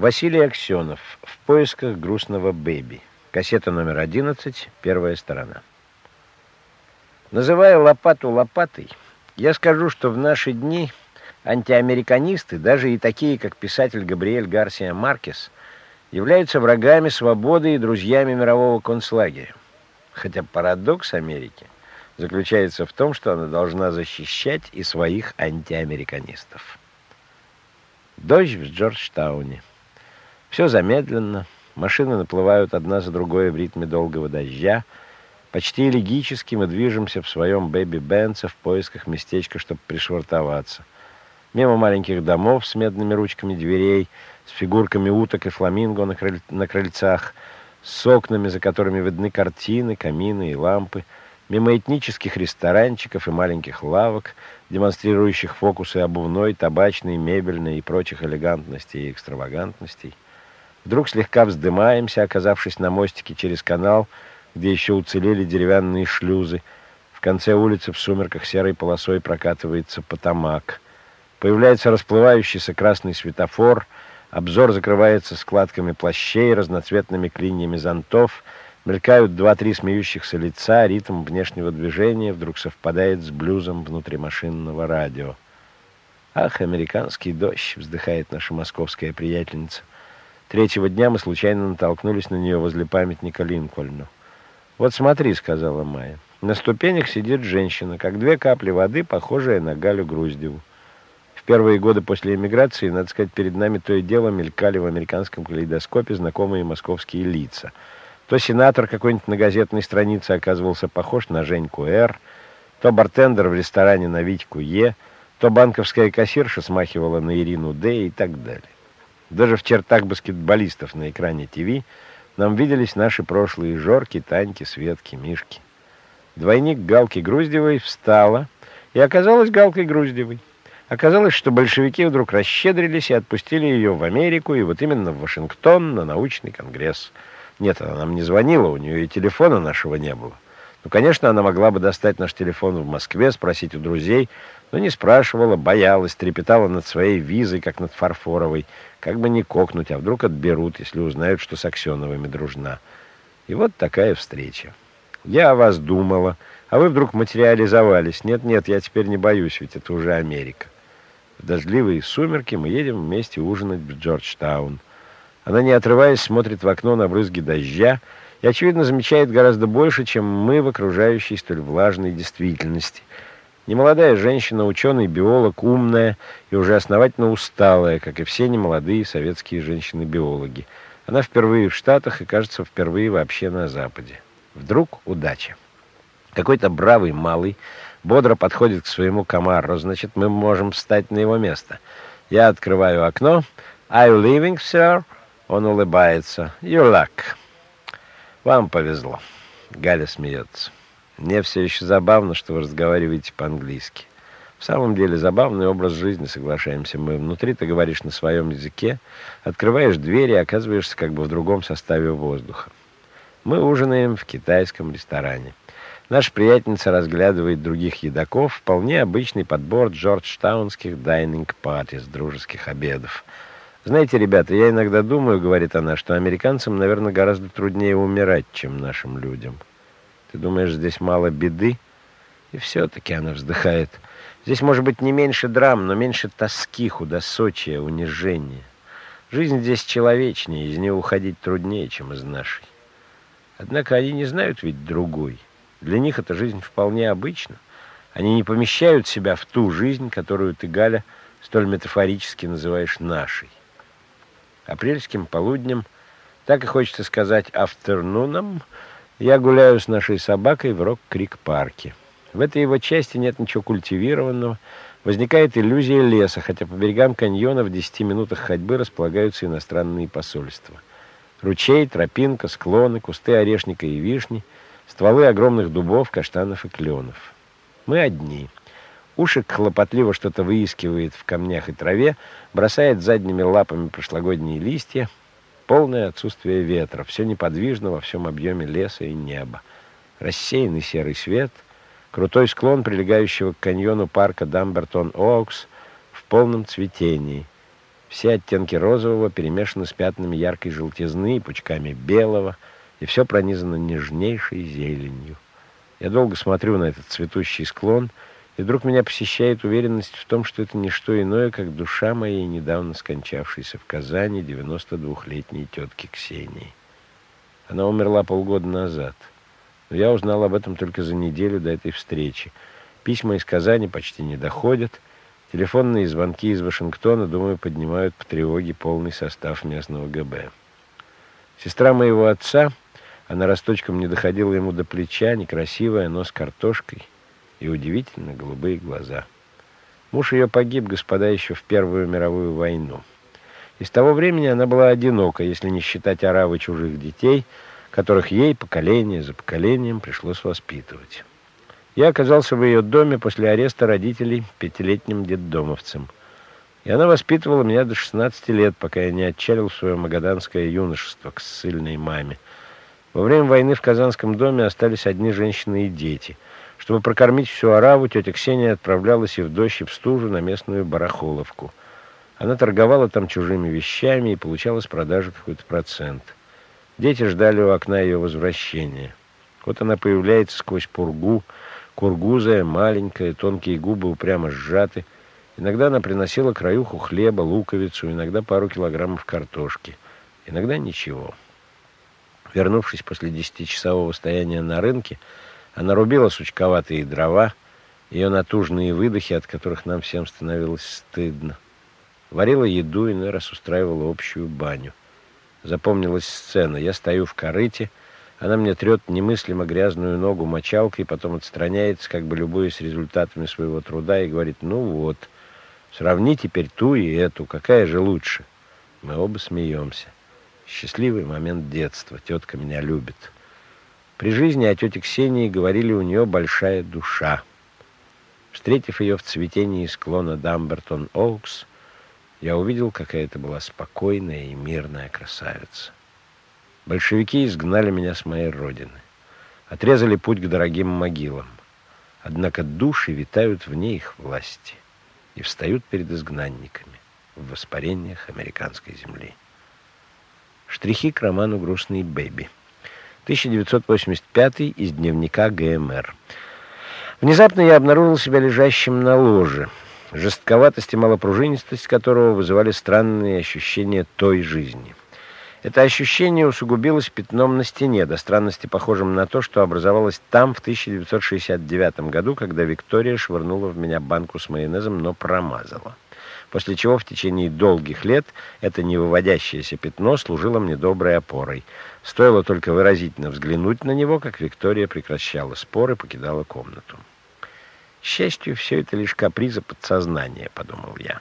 Василий Аксенов. В поисках грустного бэби. Кассета номер 11, первая сторона. Называя лопату лопатой, я скажу, что в наши дни антиамериканисты, даже и такие, как писатель Габриэль Гарсия Маркес, являются врагами свободы и друзьями мирового концлагеря. Хотя парадокс Америки заключается в том, что она должна защищать и своих антиамериканистов. Дождь в Джорджтауне. Все замедленно, машины наплывают одна за другой в ритме долгого дождя. Почти элегически мы движемся в своем бэби-бенце в поисках местечка, чтобы пришвартоваться. Мимо маленьких домов с медными ручками дверей, с фигурками уток и фламинго на, крыль... на крыльцах, с окнами, за которыми видны картины, камины и лампы, мимо этнических ресторанчиков и маленьких лавок, демонстрирующих фокусы обувной, табачной, мебельной и прочих элегантностей и экстравагантностей. Вдруг слегка вздымаемся, оказавшись на мостике через канал, где еще уцелели деревянные шлюзы. В конце улицы в сумерках серой полосой прокатывается потамак. Появляется расплывающийся красный светофор, обзор закрывается складками плащей, разноцветными клиньями зонтов, мелькают два-три смеющихся лица, ритм внешнего движения вдруг совпадает с блюзом внутримашинного радио. «Ах, американский дождь!» — вздыхает наша московская приятельница. Третьего дня мы случайно натолкнулись на нее возле памятника Линкольну. «Вот смотри», — сказала Майя, — «на ступенях сидит женщина, как две капли воды, похожая на Галю Груздеву. В первые годы после эмиграции, надо сказать, перед нами то и дело мелькали в американском калейдоскопе знакомые московские лица. То сенатор какой-нибудь на газетной странице оказывался похож на Женьку Р., то бартендер в ресторане на Витьку Е., то банковская кассирша смахивала на Ирину Д. и так далее. Даже в чертах баскетболистов на экране ТВ нам виделись наши прошлые Жорки, Таньки, Светки, Мишки. Двойник Галки Груздевой встала и оказалась Галкой Груздевой. Оказалось, что большевики вдруг расщедрились и отпустили ее в Америку, и вот именно в Вашингтон на научный конгресс. Нет, она нам не звонила, у нее и телефона нашего не было. Ну, конечно, она могла бы достать наш телефон в Москве, спросить у друзей, но не спрашивала, боялась, трепетала над своей визой, как над фарфоровой, как бы не кокнуть, а вдруг отберут, если узнают, что с Аксеновыми дружна. И вот такая встреча. Я о вас думала, а вы вдруг материализовались. Нет-нет, я теперь не боюсь, ведь это уже Америка. В дождливые сумерки мы едем вместе ужинать в Джорджтаун. Она, не отрываясь, смотрит в окно на брызги дождя и, очевидно, замечает гораздо больше, чем мы в окружающей столь влажной действительности — Немолодая женщина, ученый, биолог, умная и уже основательно усталая, как и все немолодые советские женщины-биологи. Она впервые в Штатах и, кажется, впервые вообще на Западе. Вдруг удача. Какой-то бравый малый бодро подходит к своему комару. Значит, мы можем встать на его место. Я открываю окно. «Are you leaving, sir?» Он улыбается. «You luck». «Вам повезло». Галя смеется. Мне все еще забавно, что вы разговариваете по-английски. В самом деле забавный образ жизни, соглашаемся мы. Внутри ты говоришь на своем языке, открываешь двери и оказываешься как бы в другом составе воздуха. Мы ужинаем в китайском ресторане. Наша приятельница разглядывает других едоков, вполне обычный подбор джорджтаунских дайнинг партис, дружеских обедов. Знаете, ребята, я иногда думаю, говорит она, что американцам, наверное, гораздо труднее умирать, чем нашим людям. Ты думаешь, здесь мало беды? И все-таки она вздыхает. Здесь может быть не меньше драм, но меньше тоски, худосочия, унижения. Жизнь здесь человечнее, из нее уходить труднее, чем из нашей. Однако они не знают ведь другой. Для них эта жизнь вполне обычна. Они не помещают себя в ту жизнь, которую ты, Галя, столь метафорически называешь нашей. Апрельским полуднем, так и хочется сказать «афтернуном», я гуляю с нашей собакой в Рок-Крик-парке. В этой его части нет ничего культивированного. Возникает иллюзия леса, хотя по берегам каньона в 10 минутах ходьбы располагаются иностранные посольства. Ручей, тропинка, склоны, кусты орешника и вишни, стволы огромных дубов, каштанов и кленов. Мы одни. Ушек хлопотливо что-то выискивает в камнях и траве, бросает задними лапами прошлогодние листья — Полное отсутствие ветра, все неподвижно во всем объеме леса и неба. Рассеянный серый свет, крутой склон прилегающего к каньону парка Дамбертон-Оукс в полном цветении. Все оттенки розового перемешаны с пятнами яркой желтизны и пучками белого, и все пронизано нежнейшей зеленью. Я долго смотрю на этот цветущий склон, и вдруг меня посещает уверенность в том, что это не что иное, как душа моей недавно скончавшейся в Казани 92-летней тетки Ксении. Она умерла полгода назад, но я узнал об этом только за неделю до этой встречи. Письма из Казани почти не доходят, Телефонные звонки из Вашингтона, думаю, поднимают по тревоге полный состав местного ГБ. Сестра моего отца, она росточком не доходила ему до плеча, некрасивая, но с картошкой и удивительно голубые глаза. Муж ее погиб, господа, еще в Первую мировую войну. И с того времени она была одинока, если не считать оравы чужих детей, которых ей поколение за поколением пришлось воспитывать. Я оказался в ее доме после ареста родителей пятилетним детдомовцем. И она воспитывала меня до 16 лет, пока я не отчалил свое магаданское юношество к ссыльной маме. Во время войны в Казанском доме остались одни женщины и дети. Чтобы прокормить всю ораву, тетя Ксения отправлялась и в дождь, и в стужу на местную барахоловку. Она торговала там чужими вещами и получала с продажи какой-то процент. Дети ждали у окна ее возвращения. Вот она появляется сквозь пургу, Кургузая, маленькая, тонкие губы упрямо сжаты. Иногда она приносила краюху хлеба, луковицу, иногда пару килограммов картошки. Иногда ничего. Вернувшись после десятичасового стояния на рынке, она рубила сучковатые дрова, ее натужные выдохи, от которых нам всем становилось стыдно. Варила еду, иной раз устраивала общую баню. Запомнилась сцена. Я стою в корыте, она мне трет немыслимо грязную ногу мочалкой, потом отстраняется, как бы любуясь результатами своего труда, и говорит, ну вот, сравни теперь ту и эту, какая же лучше? Мы оба смеемся. Счастливый момент детства, тетка меня любит. При жизни о тете Ксении говорили, у нее большая душа. Встретив ее в цветении склона Дамбертон-Оукс, я увидел, какая это была спокойная и мирная красавица. Большевики изгнали меня с моей родины. Отрезали путь к дорогим могилам. Однако души витают вне их власти и встают перед изгнанниками в воспарениях американской земли. Штрихи к роману «Грустный бэби». 1985 из дневника ГМР. Внезапно я обнаружил себя лежащим на ложе, жестковатость и малопружинистость которого вызывали странные ощущения той жизни. Это ощущение усугубилось пятном на стене, до странности похожим на то, что образовалось там в 1969 году, когда Виктория швырнула в меня банку с майонезом, но промазала. После чего в течение долгих лет это невыводящееся пятно служило мне доброй опорой. Стоило только выразительно взглянуть на него, как Виктория прекращала споры и покидала комнату. К счастью, все это лишь каприза подсознания, подумал я.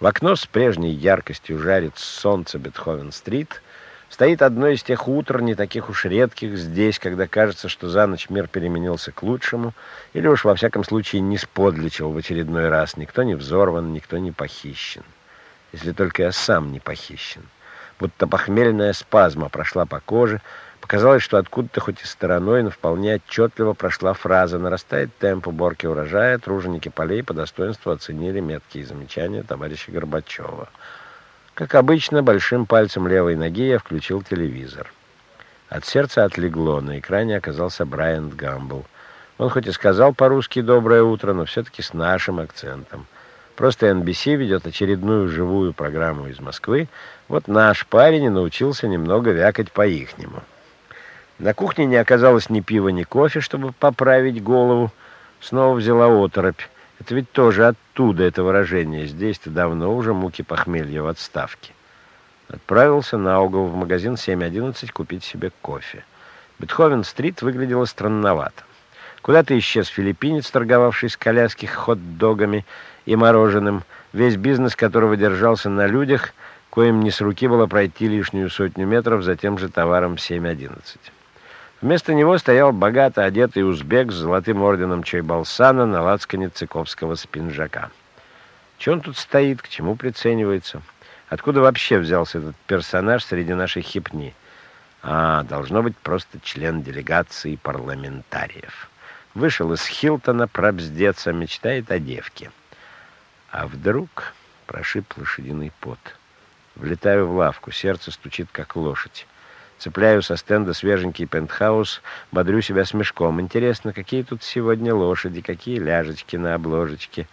В окно с прежней яркостью жарит солнце Бетховен-стрит. Стоит одно из тех утр, не таких уж редких здесь, когда кажется, что за ночь мир переменился к лучшему, или уж во всяком случае не сподличил в очередной раз. Никто не взорван, никто не похищен. Если только я сам не похищен. Будто похмельная спазма прошла по коже, Показалось, что откуда-то хоть и стороной, но вполне отчетливо прошла фраза «Нарастает темп уборки урожая, труженики полей по достоинству оценили меткие замечания товарища Горбачева». Как обычно, большим пальцем левой ноги я включил телевизор. От сердца отлегло, на экране оказался Брайан Гамбл. Он хоть и сказал по-русски «доброе утро», но все-таки с нашим акцентом. Просто NBC ведет очередную живую программу из Москвы. Вот наш парень и научился немного вякать по-ихнему. На кухне не оказалось ни пива, ни кофе, чтобы поправить голову. Снова взяла оторопь. Это ведь тоже оттуда это выражение. Здесь-то давно уже муки похмелья в отставке. Отправился на угол в магазин 7.11 купить себе кофе. Бетховен-стрит выглядела странновато. Куда-то исчез филиппинец, торговавший с коляски хот-догами и мороженым, весь бизнес которого держался на людях, коим не с руки было пройти лишнюю сотню метров за тем же товаром 7.11. Вместо него стоял богато одетый узбек с золотым орденом Чайбалсана на лацкане цыковского спинжака. Че он тут стоит, к чему приценивается? Откуда вообще взялся этот персонаж среди нашей хипни? А, должно быть просто член делегации парламентариев. Вышел из Хилтона, пробздеца, мечтает о девке. А вдруг... Прошиб лошадиный пот. Влетаю в лавку, сердце стучит, как лошадь. Цепляю со стенда свеженький пентхаус, бодрю себя смешком. Интересно, какие тут сегодня лошади, какие ляжечки на обложечке.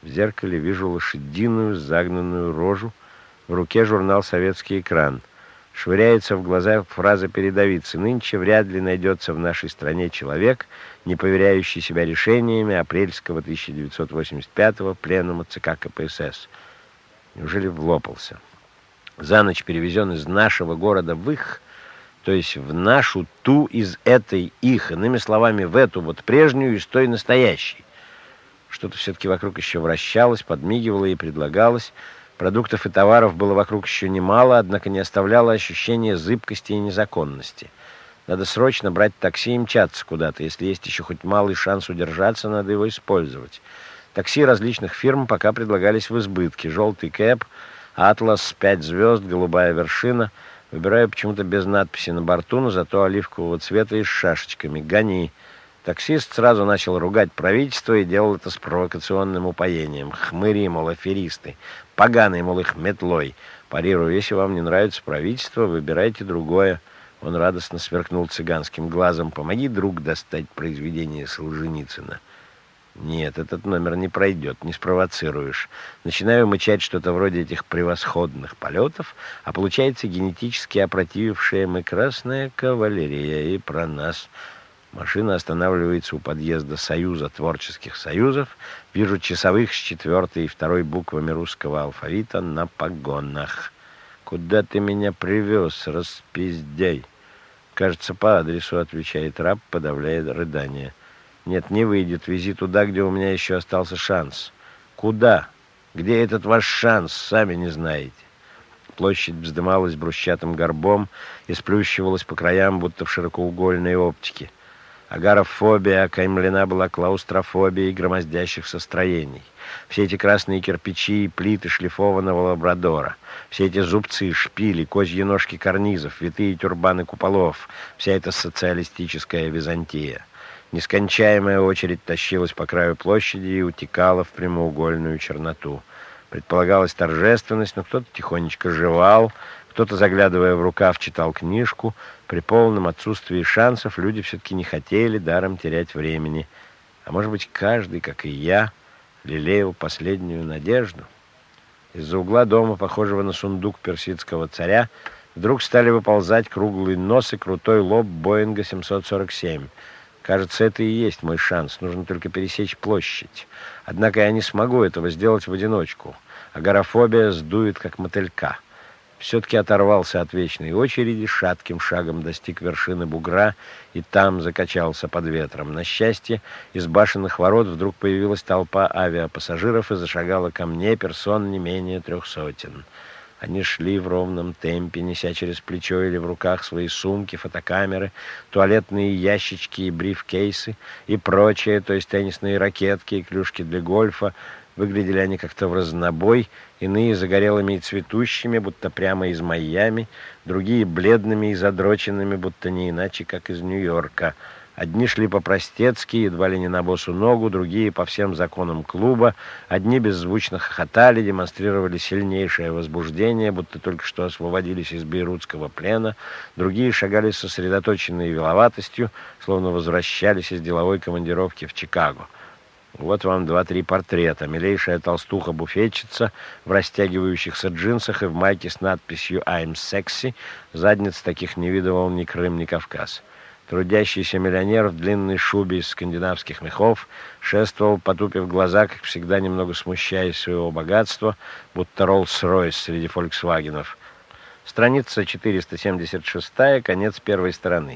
В зеркале вижу лошадиную загнанную рожу. В руке журнал «Советский экран». Швыряется в глаза фраза передовицы. Нынче вряд ли найдется в нашей стране человек, не поверяющий себя решениями апрельского 1985-го пленума ЦК КПСС. Неужели влопался? За ночь перевезен из нашего города в их то есть в нашу ту из этой их, иными словами, в эту вот прежнюю из той настоящей. Что-то все-таки вокруг еще вращалось, подмигивало и предлагалось. Продуктов и товаров было вокруг еще немало, однако не оставляло ощущения зыбкости и незаконности. Надо срочно брать такси и мчаться куда-то. Если есть еще хоть малый шанс удержаться, надо его использовать. Такси различных фирм пока предлагались в избытке. Желтый кэп, атлас, пять звезд, голубая вершина — Выбираю почему-то без надписи на борту, но зато оливкового цвета и с шашечками. Гони. Таксист сразу начал ругать правительство и делал это с провокационным упоением. Хмыри, мол, аферисты. Поганые, мол, их метлой. Парирую, если вам не нравится правительство, выбирайте другое. Он радостно сверкнул цыганским глазом. Помоги, друг, достать произведение Солженицына. Нет, этот номер не пройдет, не спровоцируешь. Начинаю мычать что-то вроде этих превосходных полетов, а получается генетически опротивившая мы красная кавалерия и про нас. Машина останавливается у подъезда Союза творческих союзов. Вижу часовых с четвертой и второй буквами русского алфавита на погонах. «Куда ты меня привез, распиздяй?» «Кажется, по адресу», — отвечает раб, подавляя рыдание. Нет, не выйдет. Вези туда, где у меня еще остался шанс. Куда? Где этот ваш шанс, сами не знаете. Площадь вздымалась брусчатым горбом и сплющивалась по краям, будто в широкоугольной оптике. Агарофобия окаймлена была клаустрофобией громоздящихся строений. Все эти красные кирпичи и плиты шлифованного лабрадора, все эти зубцы, шпили, козьи ножки карнизов, витые тюрбаны куполов, вся эта социалистическая Византия. Нескончаемая очередь тащилась по краю площади и утекала в прямоугольную черноту. Предполагалась торжественность, но кто-то тихонечко жевал, кто-то, заглядывая в рукав, читал книжку. При полном отсутствии шансов люди все-таки не хотели даром терять времени. А может быть, каждый, как и я, лелеял последнюю надежду. Из-за угла дома, похожего на сундук персидского царя, вдруг стали выползать круглый нос и крутой лоб Боинга 747. Кажется, это и есть мой шанс. Нужно только пересечь площадь. Однако я не смогу этого сделать в одиночку. Агорафобия сдует, как мотылька. Все-таки оторвался от вечной очереди, шатким шагом достиг вершины бугра и там закачался под ветром. На счастье, из башенных ворот вдруг появилась толпа авиапассажиров и зашагала ко мне персон не менее трех сотен. Они шли в ровном темпе, неся через плечо или в руках свои сумки, фотокамеры, туалетные ящички и брифкейсы и прочее, то есть теннисные ракетки и клюшки для гольфа. Выглядели они как-то в разнобой, иные загорелыми и цветущими, будто прямо из Майами, другие бледными и задроченными, будто не иначе, как из Нью-Йорка — Одни шли по-простецки, едва ли не на босу ногу, другие по всем законам клуба. Одни беззвучно хохотали, демонстрировали сильнейшее возбуждение, будто только что освободились из бейрутского плена. Другие шагали сосредоточенной виловатостью, словно возвращались из деловой командировки в Чикаго. Вот вам два-три портрета. Милейшая толстуха-буфетчица в растягивающихся джинсах и в майке с надписью «I'm sexy». Задниц таких не видывал ни Крым, ни Кавказ. Трудящийся миллионер в длинной шубе из скандинавских мехов шествовал, потупив глаза, как всегда немного смущаясь своего богатства, будто Роллс-Ройс среди фольксвагенов. Страница 476, конец первой стороны.